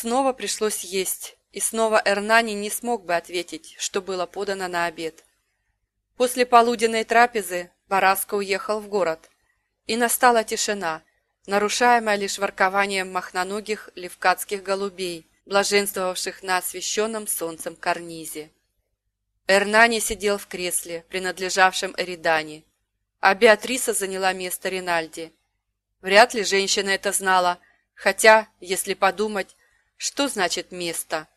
Снова пришлось есть, и снова Эрнани не смог бы ответить, что было подано на обед. После полуденной трапезы Бараско уехал в город, и настала тишина, нарушаемая лишь воркованием махноногих левкатских голубей, блаженствовавших на освещенном солнцем карнизе. Эрнани сидел в кресле, принадлежавшем Эридане, а Беатриса заняла место Ринальди. Вряд ли женщина это знала, хотя, если подумать, что значит «место»?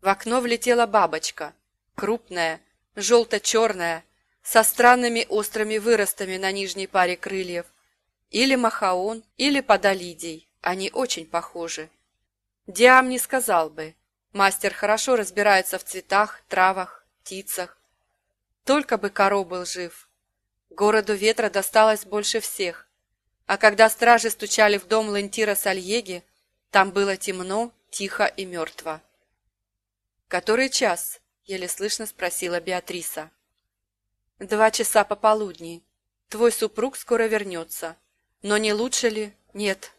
В окно влетела бабочка, крупная, желто-черная, со странными острыми выростами на нижней паре крыльев. Или махаон, или подолидий, они очень похожи. Диам не сказал бы, мастер хорошо разбирается в цветах, травах, птицах. Только бы Каро был жив. Городу ветра досталось больше всех. А когда стражи стучали в дом Лентира Сальеги, там было темно, тихо и мертво. «Который час?» — еле слышно спросила Беатриса. «Два часа пополудни. Твой супруг скоро вернется. Но не лучше ли? Нет».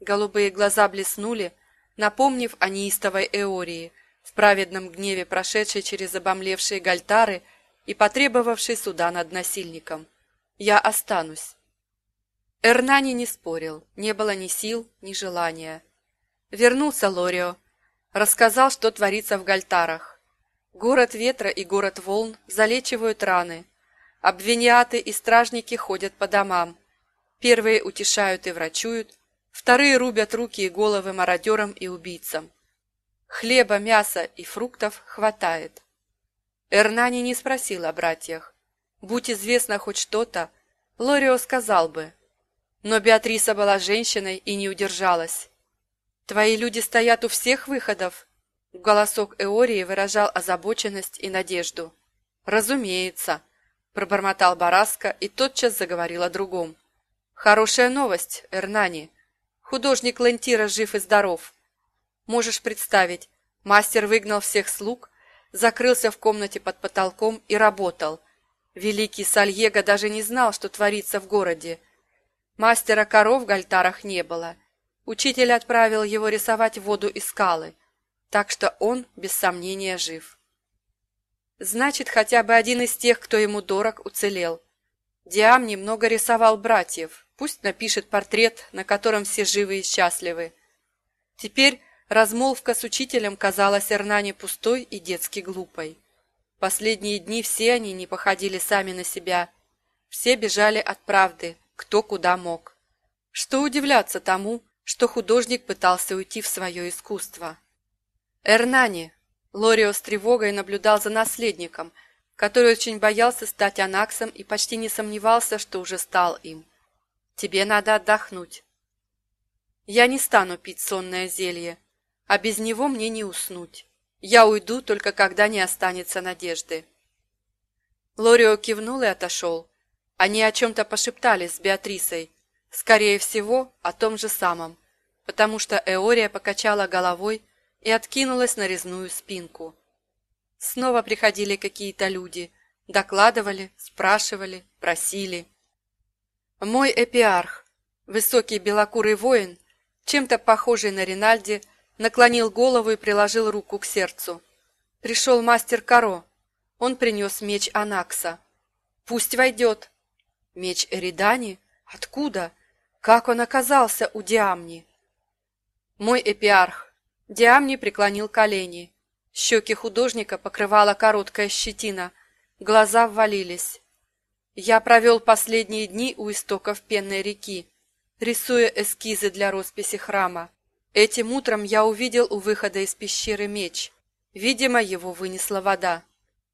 Голубые глаза блеснули, напомнив о неистовой Эории, в праведном гневе прошедшей через обомлевшие гальтары и потребовавшей суда над насильником. «Я останусь». Эрнани не спорил, не было ни сил, ни желания. Вернулся Лорио, рассказал, что творится в Гальтарах. Город ветра и город волн залечивают раны. Обвиниаты и стражники ходят по домам. Первые утешают и врачуют, вторые рубят руки и головы мародерам и убийцам. Хлеба, мяса и фруктов хватает. Эрнани не спросил о братьях. Будь известно хоть что-то, Лорио сказал бы. Но Беатриса была женщиной и не удержалась. «Твои люди стоят у всех выходов?» Голосок Эории выражал озабоченность и надежду. «Разумеется», – пробормотал Бараска и тотчас заговорил о другом. «Хорошая новость, Эрнани. Художник Лентира жив и здоров. Можешь представить, мастер выгнал всех слуг, закрылся в комнате под потолком и работал. Великий Сальего даже не знал, что творится в городе. Мастера коров в гальтарах не было – Учитель отправил его рисовать воду и скалы, так что он, без сомнения, жив. Значит, хотя бы один из тех, кто ему дорог, уцелел. Диам немного рисовал братьев, пусть напишет портрет, на котором все живы и счастливы. Теперь размолвка с учителем казалась Эрнане пустой и детски глупой. Последние дни все они не походили сами на себя. Все бежали от правды, кто куда мог. Что удивляться тому, что художник пытался уйти в свое искусство. Эрнани. Лорио с тревогой наблюдал за наследником, который очень боялся стать анаксом и почти не сомневался, что уже стал им. Тебе надо отдохнуть. Я не стану пить сонное зелье, а без него мне не уснуть. Я уйду, только когда не останется надежды. Лорио кивнул и отошел. Они о чем-то пошептались с Беатрисой, Скорее всего, о том же самом, потому что Эория покачала головой и откинулась на резную спинку. Снова приходили какие-то люди, докладывали, спрашивали, просили. Мой эпиарх, высокий белокурый воин, чем-то похожий на Ринальди, наклонил голову и приложил руку к сердцу. Пришел мастер Каро. Он принес меч Анакса. Пусть войдет. Меч Эридани? Откуда? Как он оказался у Диамни? Мой эпиарх. Диамни преклонил колени. Щеки художника покрывала короткая щетина. Глаза ввалились. Я провел последние дни у истоков пенной реки, рисуя эскизы для росписи храма. Этим утром я увидел у выхода из пещеры меч. Видимо, его вынесла вода.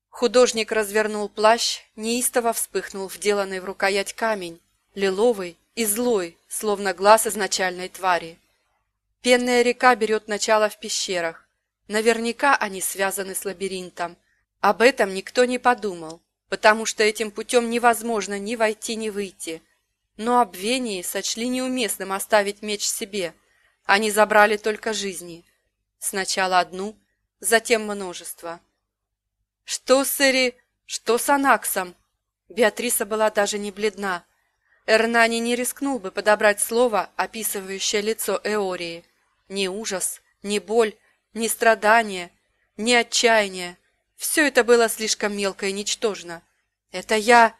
Художник развернул плащ, неистово вспыхнул вделанный в рукоять камень, лиловый, и злой, словно глаз изначальной твари. Пенная река берет начало в пещерах. Наверняка они связаны с лабиринтом. Об этом никто не подумал, потому что этим путем невозможно ни войти, ни выйти. Но обвении сочли неуместным оставить меч себе. Они забрали только жизни. Сначала одну, затем множество. «Что с Эри... Что с Анаксом?» Беатриса была даже не бледна. Эрнани не рискнул бы подобрать слово, описывающее лицо Эории. ни ужас, ни боль, ни страдание, ни отчаяние. Все это было слишком мелко и ничтожно. Это я...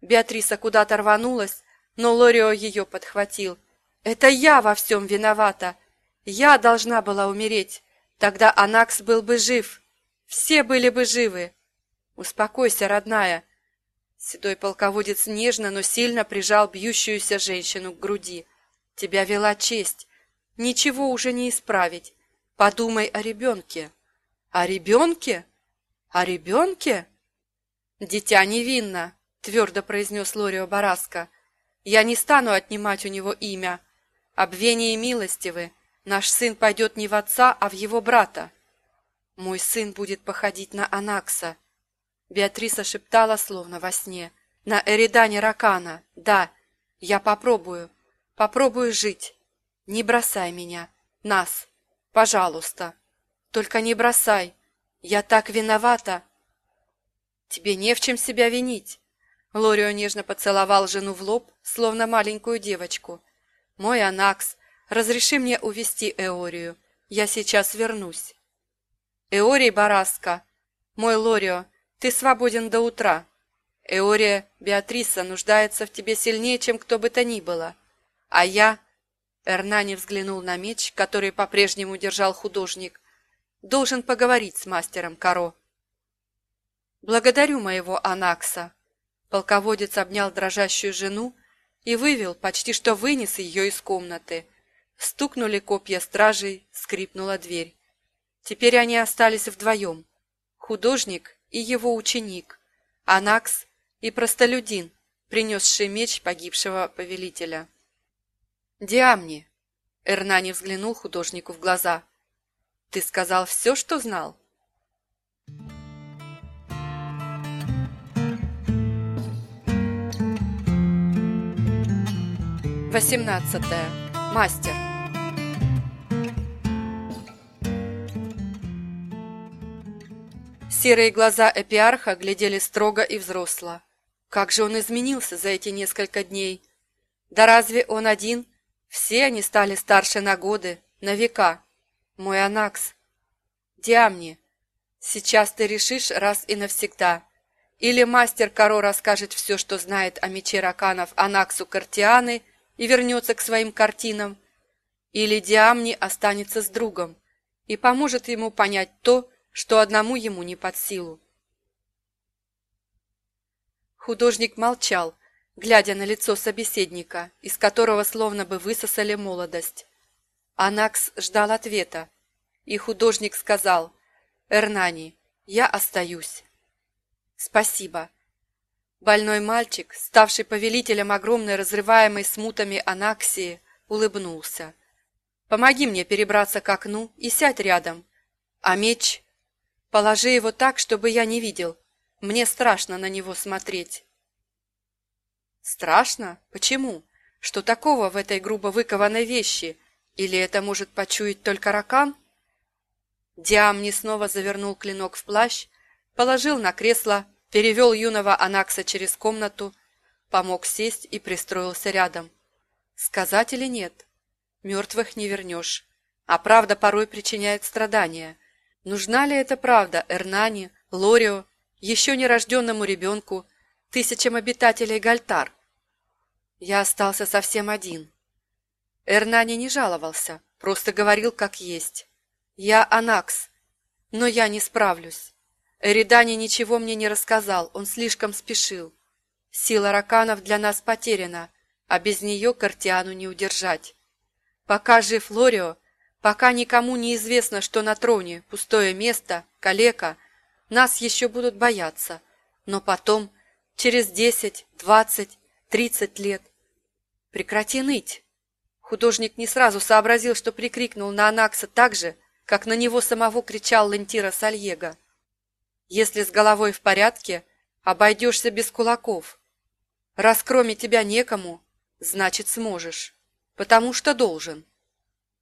Беатриса куда-то рванулась, но Лорио ее подхватил. Это я во всем виновата. Я должна была умереть. Тогда Анакс был бы жив. Все были бы живы. Успокойся, родная. Седой полководец нежно, но сильно прижал бьющуюся женщину к груди. Тебя вела честь. Ничего уже не исправить. Подумай о ребенке. О ребенке? О ребенке? Дитя невинно, твердо произнес Лорио Бараско. Я не стану отнимать у него имя. Обвение милостивы. Наш сын пойдет не в отца, а в его брата. Мой сын будет походить на Анакса. Беатриса шептала, словно во сне. На Эридане Ракана. Да, я попробую. Попробую жить. Не бросай меня. Нас. Пожалуйста. Только не бросай. Я так виновата. Тебе не в чем себя винить. Лорио нежно поцеловал жену в лоб, словно маленькую девочку. Мой Анакс, разреши мне увести Эорию. Я сейчас вернусь. Эорий Бараска, мой Лорио, ты свободен до утра. Эория Беатриса нуждается в тебе сильнее, чем кто бы то ни было. А я Эрнани взглянул на меч, который по-прежнему держал художник. «Должен поговорить с мастером Каро». «Благодарю моего Анакса». Полководец обнял дрожащую жену и вывел, почти что вынес ее из комнаты. Стукнули копья стражей, скрипнула дверь. Теперь они остались вдвоем. Художник и его ученик, Анакс и простолюдин, принесший меч погибшего повелителя. «Диамни!» Эрнани взглянул художнику в глаза. «Ты сказал все, что знал?» Восемнадцатое. Мастер. Серые глаза Эпиарха глядели строго и взросло. Как же он изменился за эти несколько дней! Да разве он один все они стали старше на годы, на века. Мой Анакс. Диамни, сейчас ты решишь раз и навсегда. Или мастер Каро расскажет все, что знает о мече Раканов Анаксу Картианы и вернется к своим картинам. Или Диамни останется с другом и поможет ему понять то, что одному ему не под силу. Художник молчал, глядя на лицо собеседника, из которого словно бы высосали молодость. Анакс ждал ответа, и художник сказал, «Эрнани, я остаюсь». «Спасибо». Больной мальчик, ставший повелителем огромной разрываемой смутами Анаксии, улыбнулся. «Помоги мне перебраться к окну и сядь рядом. А меч? Положи его так, чтобы я не видел. Мне страшно на него смотреть». Страшно? Почему? Что такого в этой грубо выкованной вещи? Или это может почуять только ракан? Диамни снова завернул клинок в плащ, положил на кресло, перевел юного Анакса через комнату, помог сесть и пристроился рядом. Сказать или нет? Мертвых не вернешь. А правда порой причиняет страдания. Нужна ли эта правда Эрнани, Лорио, еще нерожденному ребенку, тысячам обитателей Гальтар? Я остался совсем один. Эрнани не жаловался, просто говорил как есть. Я Анакс, но я не справлюсь. Эридани ничего мне не рассказал, он слишком спешил. Сила раканов для нас потеряна, а без нее Картиану не удержать. Пока жив Лорио, пока никому не известно, что на троне пустое место, калека, нас еще будут бояться. Но потом, через десять, двадцать, тридцать лет, Прекрати ныть. Художник не сразу сообразил, что прикрикнул на Анакса так же, как на него самого кричал Лентира Сальего. Если с головой в порядке, обойдешься без кулаков. Раз кроме тебя некому, значит сможешь, потому что должен.